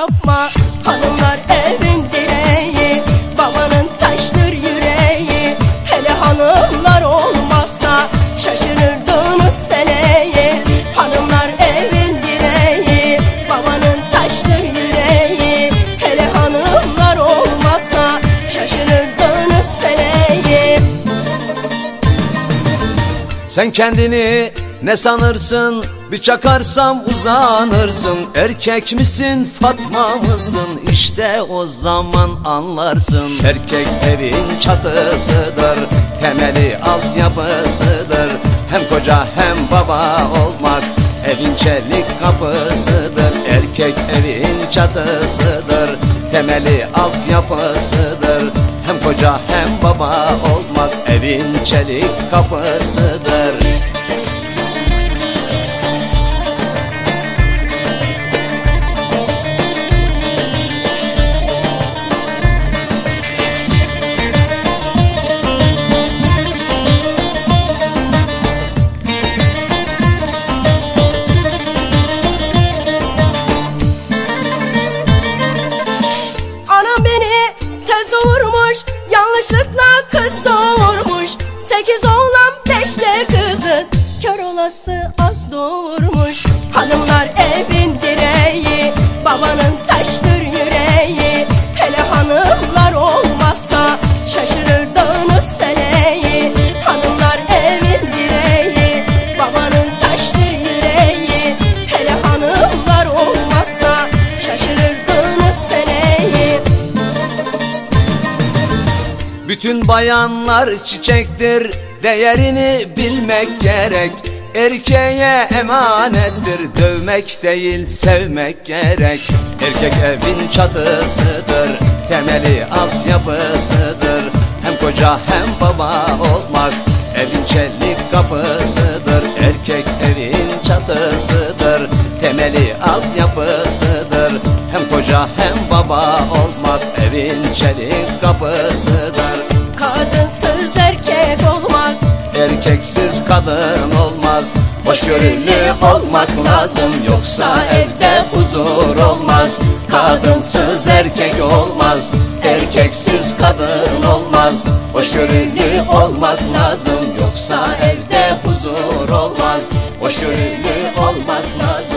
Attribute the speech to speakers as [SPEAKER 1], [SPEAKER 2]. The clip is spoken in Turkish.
[SPEAKER 1] yapma. Hanımlar evin direği Babanın taştır yüreği. Hele hanımlar olmazsa Şaşırırdınız feleği. Hanımlar evin direği Babanın taştır yüreği. Hele hanımlar olmazsa Şaşırırdınız feleği.
[SPEAKER 2] Sen kendini ne sanırsın bir çakarsam uzanırsın Erkek misin Fatma mısın? İşte o zaman anlarsın. Erkek evin çatısıdır temeli altyapısıdır. Hem koca hem baba olmak evin çelik kapısıdır. Erkek evin çatısıdır temeli altyapısıdır. Hem koca hem baba olmak evin çelik kapısıdır
[SPEAKER 1] Sekiz oğlan beşle kızız. Kör olası az doğurmuş
[SPEAKER 2] Bütün bayanlar çiçektir Değerini bilmek gerek. Erkeğe emanettir Dövmek değil sevmek gerek. Erkek evin çatısıdır Temeli altyapısıdır. Hem koca hem baba olmak Evin çelik kapısıdır. Erkek evin çatısıdır Temeli altyapısıdır. Hem koca hem baba olmak Evin çelik kapısıdır
[SPEAKER 1] Kadınsız erkek olmaz.
[SPEAKER 2] Erkeksiz kadın olmaz. Hoşgörülü olmak lazım. Yoksa evde huzur olmaz. Kadınsız erkek olmaz. Erkeksiz kadın olmaz. Hoşgörülü olmak lazım. Yoksa evde huzur olmaz. Hoşgörülü olmak lazım